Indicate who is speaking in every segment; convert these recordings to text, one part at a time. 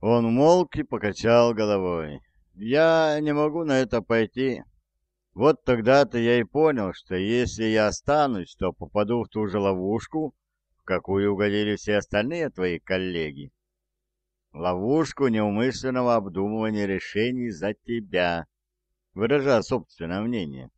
Speaker 1: Он умолк и покачал головой. «Я не могу на это пойти. Вот тогда-то я и понял, что если я останусь, то попаду в ту же ловушку, в какую угодили все остальные твои коллеги. Ловушку неумышленного обдумывания решений за тебя, выражая собственное мнение.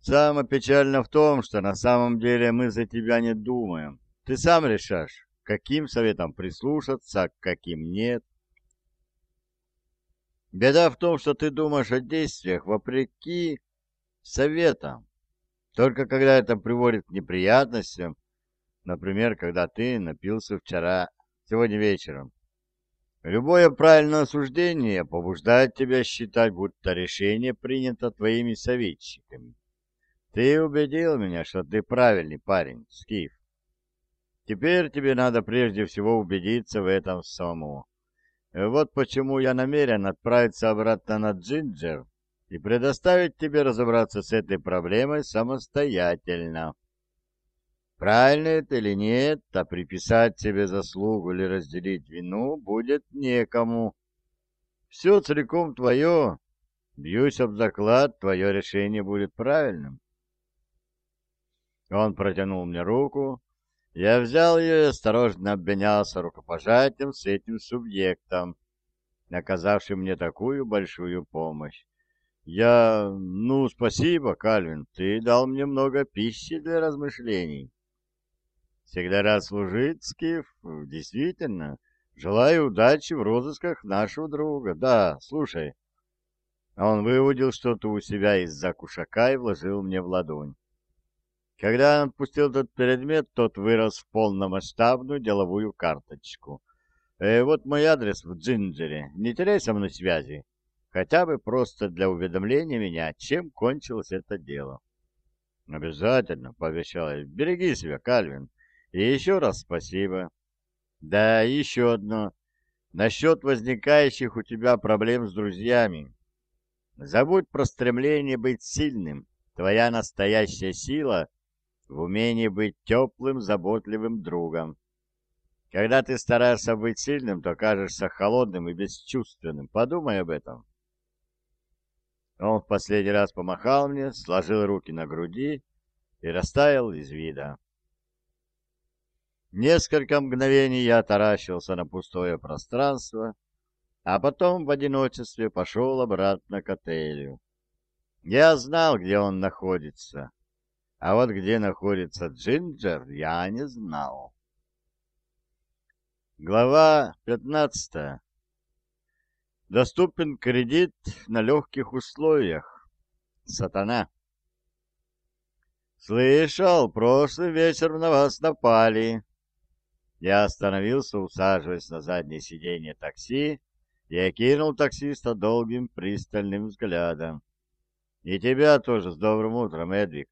Speaker 1: Самое печально в том, что на самом деле мы за тебя не думаем. Ты сам решаешь, каким советом прислушаться, каким нет. Беда в том, что ты думаешь о действиях вопреки советам. Только когда это приводит к неприятностям, например, когда ты напился вчера, сегодня вечером. Любое правильное суждение побуждает тебя считать, будто решение принято твоими советчиками. Ты убедил меня, что ты правильный парень, Скиф. Теперь тебе надо прежде всего убедиться в этом самому. Вот почему я намерен отправиться обратно на Джинджер и предоставить тебе разобраться с этой проблемой самостоятельно. Правильно это или нет, а приписать себе заслугу или разделить вину будет некому. Все целиком твое. Бьюсь об заклад, твое решение будет правильным. Он протянул мне руку, я взял ее и осторожно обменялся рукопожатием с этим субъектом, оказавшим мне такую большую помощь. Я... Ну, спасибо, Кальвин, ты дал мне много пищи для размышлений. Всегда рад служить, Скиф, действительно. Желаю удачи в розысках нашего друга. Да, слушай. Он выудил что-то у себя из-за кушака и вложил мне в ладонь. Когда он отпустил этот предмет, тот вырос в полномасштабную деловую карточку. Э, вот мой адрес в Джинджере. Не теряй со мной связи. Хотя бы просто для уведомления меня, чем кончилось это дело. Обязательно, пообещал я. Береги себя, Кальвин. И еще раз спасибо. Да, еще одно. Насчет возникающих у тебя проблем с друзьями. Забудь про стремление быть сильным. Твоя настоящая сила — в умении быть теплым, заботливым другом. Когда ты стараешься быть сильным, то кажешься холодным и бесчувственным. Подумай об этом. Он в последний раз помахал мне, сложил руки на груди и растаял из вида. Несколько мгновений я таращился на пустое пространство, а потом в одиночестве пошел обратно к отелю. Я знал, где он находится. А вот где находится Джинджер, я не знал. Глава 15. Доступен кредит на легких условиях. Сатана. Слышал, прошлый вечер на вас напали. Я остановился, усаживаясь на заднее сиденье такси, и окинул таксиста долгим пристальным взглядом. И тебя тоже с добрым утром, Эдвик.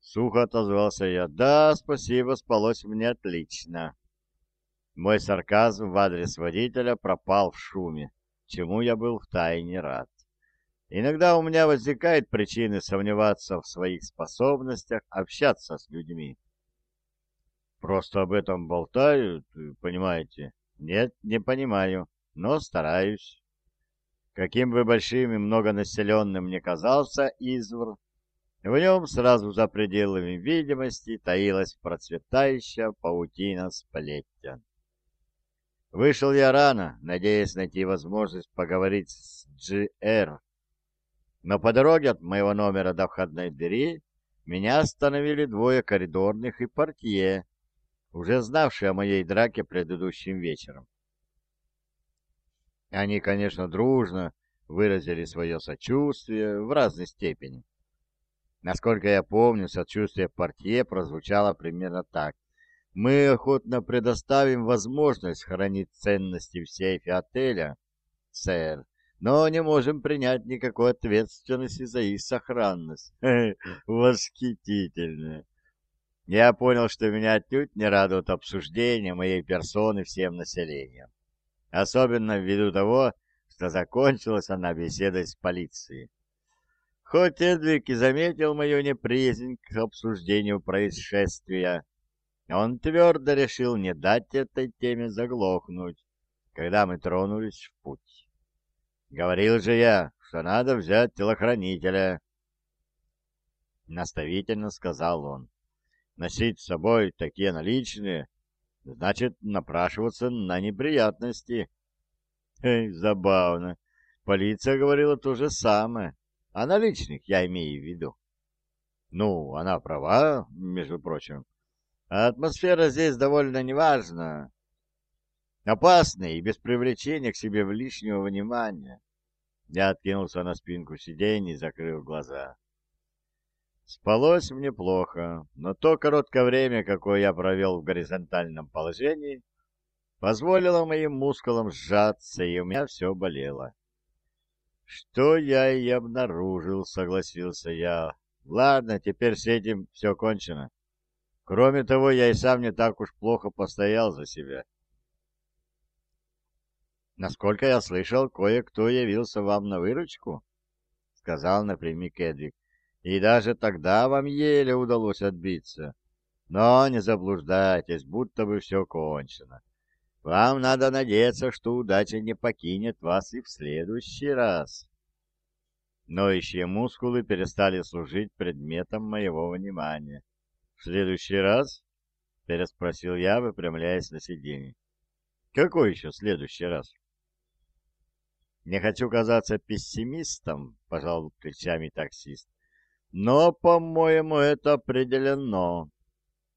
Speaker 1: Сухо отозвался я. «Да, спасибо, спалось мне отлично». Мой сарказм в адрес водителя пропал в шуме, чему я был втайне рад. Иногда у меня возникают причины сомневаться в своих способностях общаться с людьми. Просто об этом болтают, понимаете? Нет, не понимаю, но стараюсь. Каким бы большим и многонаселенным ни казался Извр, в нем сразу за пределами видимости таилась процветающая паутина сплетен. Вышел я рано, надеясь найти возможность поговорить с Джи-Эр. Но по дороге от моего номера до входной двери меня остановили двое коридорных и портье, уже знавшие о моей драке предыдущим вечером. Они, конечно, дружно выразили свое сочувствие в разной степени. Насколько я помню, сочувствие портье прозвучало примерно так. Мы охотно предоставим возможность хранить ценности в сейфе отеля, сэр, но не можем принять никакой ответственности за их сохранность. Восхитительно. Я понял, что меня отнюдь не радует обсуждение моей персоны всем населением. Особенно ввиду того, что закончилась она беседой с полицией. Хоть Эдвик и заметил мою неприязнь к обсуждению происшествия, он твердо решил не дать этой теме заглохнуть, когда мы тронулись в путь. Говорил же я, что надо взять телохранителя. Наставительно сказал он. Носить с собой такие наличные, значит напрашиваться на неприятности. Эй, забавно. Полиция говорила то же самое. А наличных я имею в виду. Ну, она права, между прочим. А атмосфера здесь довольно неважна. Опасная и без привлечения к себе в лишнего внимания. Я откинулся на спинку сиденья и закрыл глаза. Спалось мне плохо, но то короткое время, какое я провел в горизонтальном положении, позволило моим мускулам сжаться, и у меня все болело. Что я и обнаружил, согласился я. Ладно, теперь с этим все кончено. Кроме того, я и сам не так уж плохо постоял за себя. Насколько я слышал, кое-кто явился вам на выручку, сказал напрямик Эдвик. И даже тогда вам еле удалось отбиться. Но не заблуждайтесь, будто бы все кончено. Вам надо надеяться, что удача не покинет вас и в следующий раз. Ноющие мускулы перестали служить предметом моего внимания. «В следующий раз?» — переспросил я, выпрямляясь на сиденье. «Какой еще следующий раз?» «Не хочу казаться пессимистом», — пожал плечами таксист. «Но, по-моему, это определено.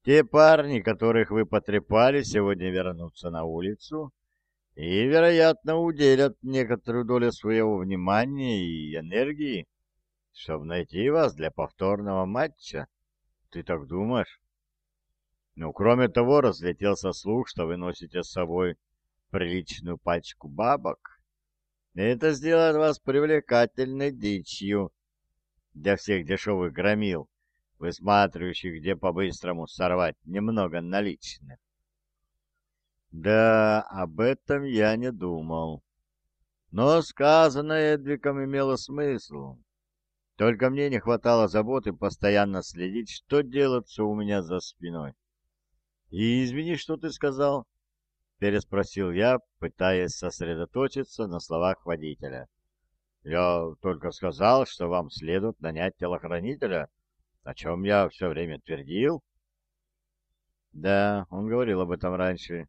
Speaker 1: Те парни, которых вы потрепали, сегодня вернутся на улицу и, вероятно, уделят некоторую долю своего внимания и энергии, чтобы найти вас для повторного матча. Ты так думаешь? Ну, кроме того, разлетелся слух, что вы носите с собой приличную пачку бабок. Это сделает вас привлекательной дичью для всех дешевых громил высматривающих, где по-быстрому сорвать немного наличных. Да, об этом я не думал. Но сказанное Эдвиком имело смысл. Только мне не хватало заботы постоянно следить, что делается у меня за спиной. «И извини, что ты сказал?» — переспросил я, пытаясь сосредоточиться на словах водителя. «Я только сказал, что вам следует нанять телохранителя, о чем я все время твердил. Да, он говорил об этом раньше.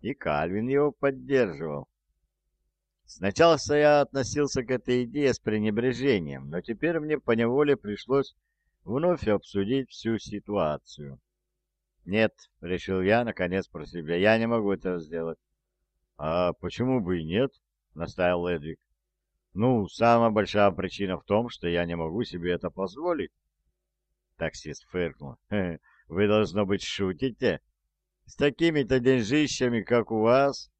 Speaker 1: И Кальвин его поддерживал. Сначала я относился к этой идее с пренебрежением, но теперь мне поневоле пришлось вновь обсудить всю ситуацию. «Нет», — решил я, наконец, про себя, — «я не могу этого сделать». «А почему бы и нет?» — настаивал Эдвик. «Ну, самая большая причина в том, что я не могу себе это позволить. Таксист фыркнул. «Вы, должно быть, шутите? С такими-то деньжищами, как у вас,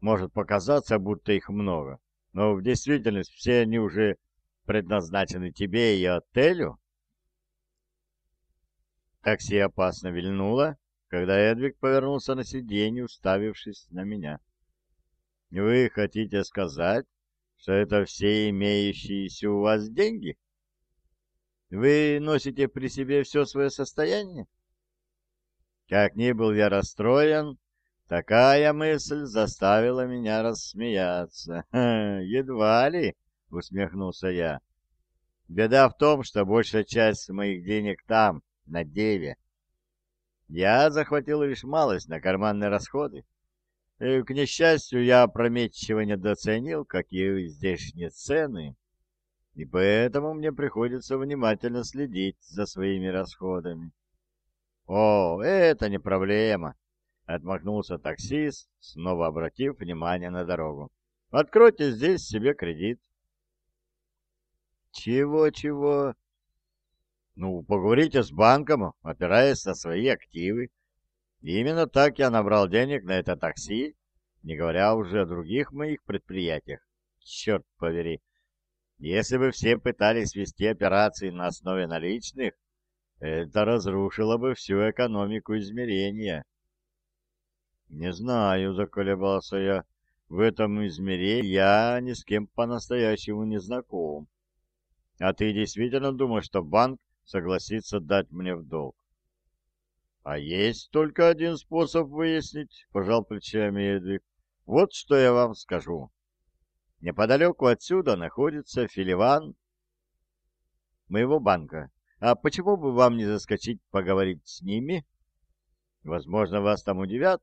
Speaker 1: может показаться, будто их много, но в действительности все они уже предназначены тебе и отелю?» Такси опасно вильнуло, когда Эдвик повернулся на сиденье, уставившись на меня. «Вы хотите сказать, что это все имеющиеся у вас деньги?» Вы носите при себе все свое состояние? Как ни был я расстроен, такая мысль заставила меня рассмеяться. «Едва ли», — усмехнулся я. «Беда в том, что большая часть моих денег там, на деве. Я захватил лишь малость на карманные расходы. И, к несчастью, я опрометчиво недооценил, какие здешние цены и поэтому мне приходится внимательно следить за своими расходами. «О, это не проблема», — отмахнулся таксист, снова обратив внимание на дорогу. «Откройте здесь себе кредит». «Чего-чего?» «Ну, поговорите с банком, опираясь на свои активы. именно так я набрал денег на это такси, не говоря уже о других моих предприятиях. Черт побери!» Если бы все пытались вести операции на основе наличных, это разрушило бы всю экономику измерения. Не знаю, заколебался я. В этом измерении я ни с кем по-настоящему не знаком. А ты действительно думаешь, что банк согласится дать мне в долг? А есть только один способ выяснить, пожал плечами Эдвик. Вот что я вам скажу. Неподалеку отсюда находится филиван моего банка. А почему бы вам не заскочить поговорить с ними? Возможно, вас там удивят